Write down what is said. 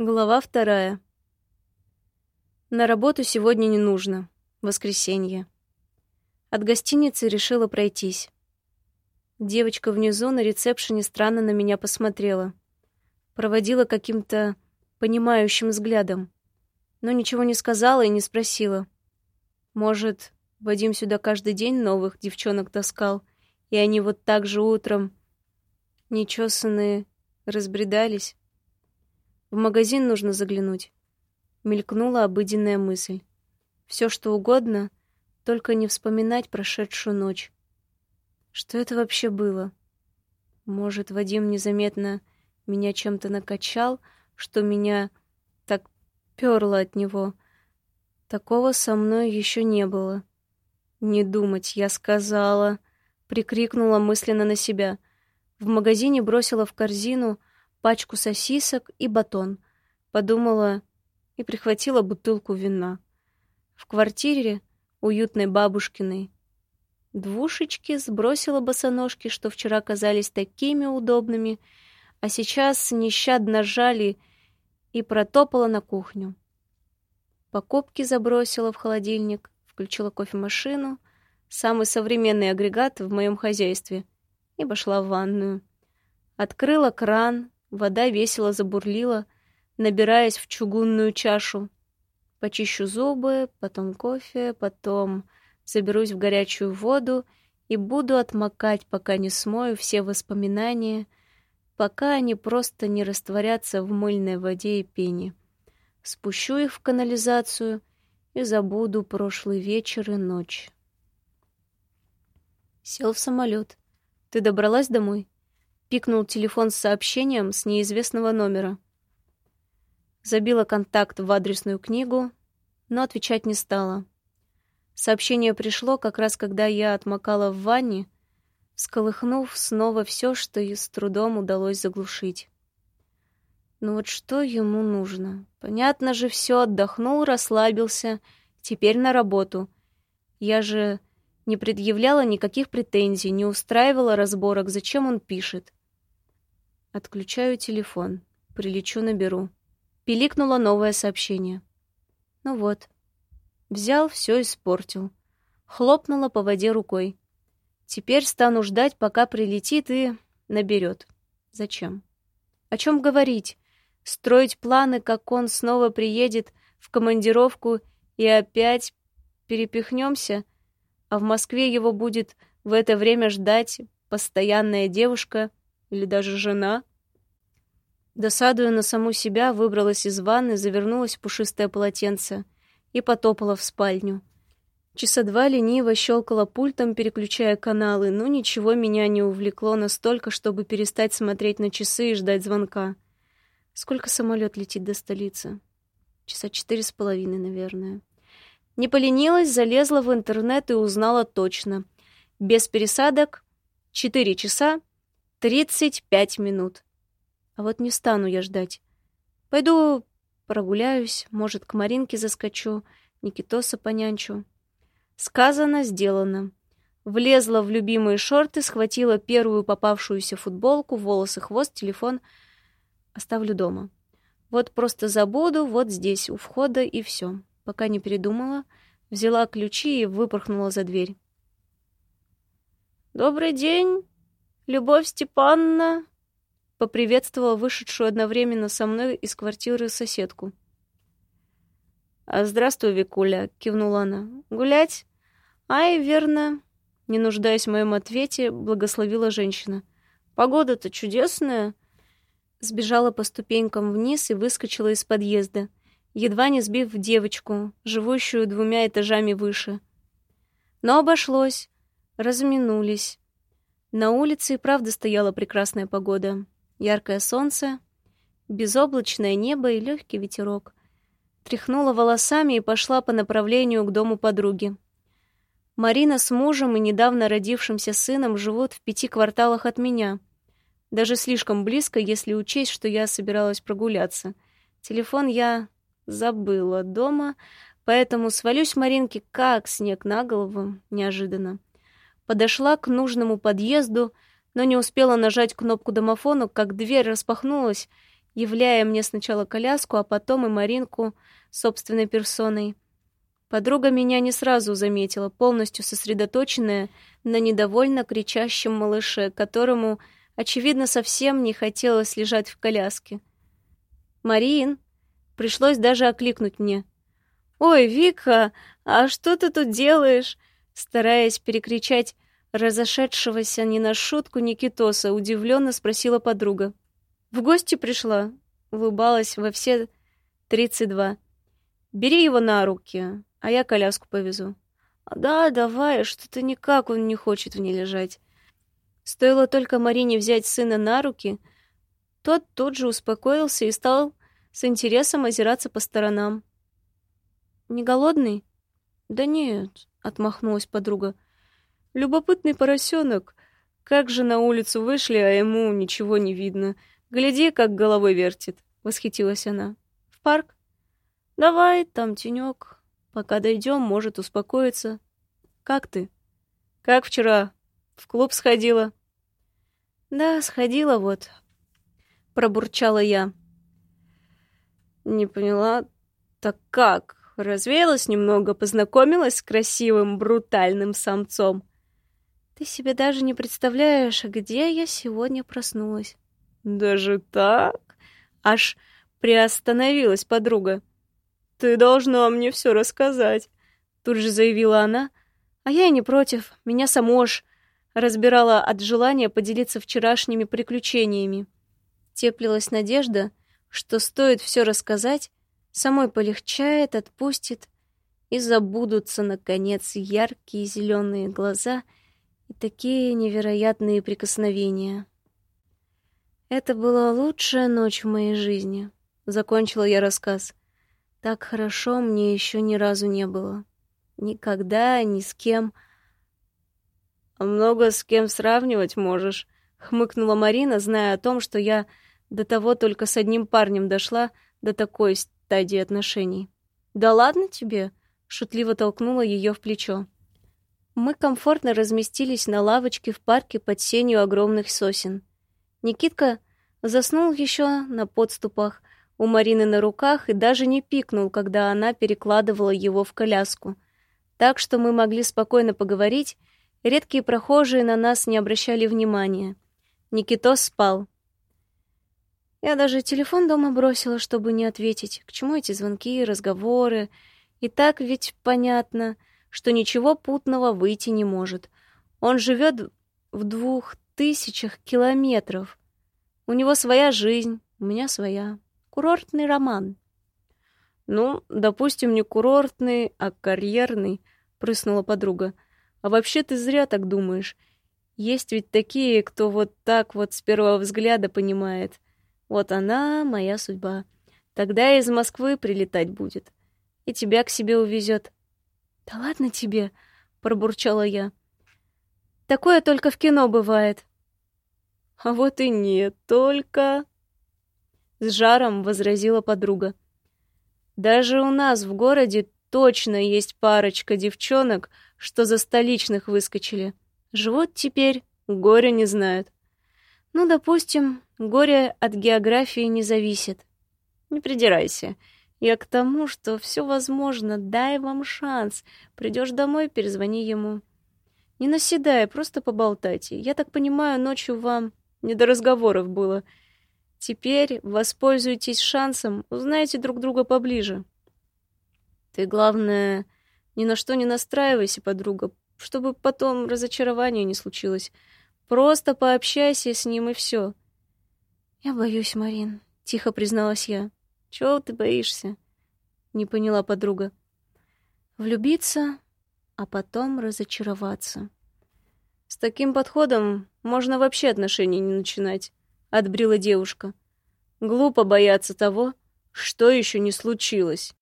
Глава вторая. На работу сегодня не нужно. Воскресенье. От гостиницы решила пройтись. Девочка внизу на ресепшене странно на меня посмотрела. Проводила каким-то понимающим взглядом. Но ничего не сказала и не спросила. Может, Вадим сюда каждый день новых девчонок таскал, и они вот так же утром, нечесанные, разбредались? В магазин нужно заглянуть. Мелькнула обыденная мысль. Все что угодно, только не вспоминать прошедшую ночь. Что это вообще было? Может, Вадим незаметно меня чем-то накачал, что меня так перло от него. Такого со мной еще не было. Не думать, я сказала, прикрикнула мысленно на себя. В магазине бросила в корзину пачку сосисок и батон. Подумала и прихватила бутылку вина. В квартире уютной бабушкиной двушечки сбросила босоножки, что вчера казались такими удобными, а сейчас нещадно жали и протопала на кухню. Покупки забросила в холодильник, включила кофемашину, самый современный агрегат в моем хозяйстве, и пошла в ванную. Открыла кран, Вода весело забурлила, набираясь в чугунную чашу. Почищу зубы, потом кофе, потом заберусь в горячую воду и буду отмокать, пока не смою все воспоминания, пока они просто не растворятся в мыльной воде и пене. Спущу их в канализацию и забуду прошлый вечер и ночь. Сел в самолет. Ты добралась домой? Пикнул телефон с сообщением с неизвестного номера. Забила контакт в адресную книгу, но отвечать не стала. Сообщение пришло как раз когда я отмокала в ванне, сколыхнув снова все, что и с трудом удалось заглушить. Ну вот что ему нужно? Понятно же все, отдохнул, расслабился, теперь на работу. Я же не предъявляла никаких претензий, не устраивала разборок, зачем он пишет. Отключаю телефон. Прилечу, наберу. Пиликнуло новое сообщение. Ну вот. Взял, все испортил. Хлопнула по воде рукой. Теперь стану ждать, пока прилетит и наберет. Зачем? О чем говорить? Строить планы, как он снова приедет в командировку и опять перепихнемся, а в Москве его будет в это время ждать постоянная девушка или даже жена. Досадуя на саму себя, выбралась из ванны, завернулась в пушистое полотенце и потопала в спальню. Часа два лениво щелкала пультом, переключая каналы, но ничего меня не увлекло настолько, чтобы перестать смотреть на часы и ждать звонка. Сколько самолет летит до столицы? Часа четыре с половиной, наверное. Не поленилась, залезла в интернет и узнала точно. Без пересадок — четыре часа Тридцать пять минут. А вот не стану я ждать. Пойду прогуляюсь, может, к Маринке заскочу, Никитоса понянчу. Сказано, сделано. Влезла в любимые шорты, схватила первую попавшуюся футболку, волосы, хвост, телефон. Оставлю дома. Вот просто забуду, вот здесь, у входа, и все. Пока не передумала, взяла ключи и выпорхнула за дверь. «Добрый день!» «Любовь Степановна!» — поприветствовала вышедшую одновременно со мной из квартиры соседку. «А здравствуй, Викуля!» — кивнула она. «Гулять?» «Ай, верно!» Не нуждаясь в моем ответе, благословила женщина. «Погода-то чудесная!» Сбежала по ступенькам вниз и выскочила из подъезда, едва не сбив девочку, живущую двумя этажами выше. Но обошлось. Разминулись. На улице и правда стояла прекрасная погода. Яркое солнце, безоблачное небо и легкий ветерок. Тряхнула волосами и пошла по направлению к дому подруги. Марина с мужем и недавно родившимся сыном живут в пяти кварталах от меня. Даже слишком близко, если учесть, что я собиралась прогуляться. Телефон я забыла дома, поэтому свалюсь Маринке как снег на голову неожиданно подошла к нужному подъезду, но не успела нажать кнопку домофона, как дверь распахнулась, являя мне сначала коляску, а потом и Маринку собственной персоной. Подруга меня не сразу заметила, полностью сосредоточенная на недовольно кричащем малыше, которому, очевидно, совсем не хотелось лежать в коляске. «Марин!» Пришлось даже окликнуть мне. «Ой, Вика, а что ты тут делаешь?» Стараясь перекричать разошедшегося не на шутку Никитоса, удивленно спросила подруга. «В гости пришла?» Улыбалась во все тридцать два. «Бери его на руки, а я коляску повезу». «Да, давай, что-то никак он не хочет в ней лежать». Стоило только Марине взять сына на руки, тот тут же успокоился и стал с интересом озираться по сторонам. «Не голодный?» «Да нет», — отмахнулась подруга. «Любопытный поросенок. Как же на улицу вышли, а ему ничего не видно. Гляди, как головой вертит», — восхитилась она. «В парк?» «Давай, там тенек. Пока дойдем, может успокоиться. Как ты? Как вчера? В клуб сходила? Да, сходила вот. Пробурчала я. Не поняла. Так как? Развеялась немного, познакомилась с красивым, брутальным самцом. Ты себе даже не представляешь, где я сегодня проснулась. Даже так? Аж приостановилась подруга. «Ты должна мне все рассказать», — тут же заявила она. А я и не против, меня само ж разбирала от желания поделиться вчерашними приключениями. Теплилась надежда, что стоит все рассказать, самой полегчает, отпустит, и забудутся, наконец, яркие зеленые глаза и такие невероятные прикосновения. Это была лучшая ночь в моей жизни, закончила я рассказ. Так хорошо мне еще ни разу не было. Никогда, ни с кем. «А много с кем сравнивать можешь», — хмыкнула Марина, зная о том, что я до того только с одним парнем дошла до такой стадии отношений. «Да ладно тебе», — шутливо толкнула ее в плечо. Мы комфортно разместились на лавочке в парке под сенью огромных сосен. Никитка заснул еще на подступах, у Марины на руках и даже не пикнул, когда она перекладывала его в коляску. Так что мы могли спокойно поговорить, редкие прохожие на нас не обращали внимания. Никитос спал. Я даже телефон дома бросила, чтобы не ответить. К чему эти звонки, разговоры? И так ведь понятно, что ничего путного выйти не может. Он живет в двух тысячах километров. У него своя жизнь, у меня своя. Курортный роман. Ну, допустим, не курортный, а карьерный, прыснула подруга. А вообще ты зря так думаешь. Есть ведь такие, кто вот так вот с первого взгляда понимает. Вот она моя судьба. Тогда из Москвы прилетать будет. И тебя к себе увезет. Да ладно тебе, пробурчала я. Такое только в кино бывает. А вот и нет, только с жаром возразила подруга. Даже у нас в городе точно есть парочка девчонок, что за столичных выскочили. Живут теперь, горя не знают. Ну, допустим, горе от географии не зависит. Не придирайся. Я к тому, что все возможно, дай вам шанс. Придешь домой, перезвони ему. Не наседай, просто поболтайте. Я так понимаю, ночью вам не до разговоров было. Теперь воспользуйтесь шансом, узнайте друг друга поближе. Ты, главное, ни на что не настраивайся, подруга, чтобы потом разочарования не случилось. Просто пообщайся с ним и все. Я боюсь, Марин, тихо призналась я. Чего ты боишься? Не поняла подруга. Влюбиться, а потом разочароваться. С таким подходом можно вообще отношения не начинать. — отбрила девушка. «Глупо бояться того, что еще не случилось».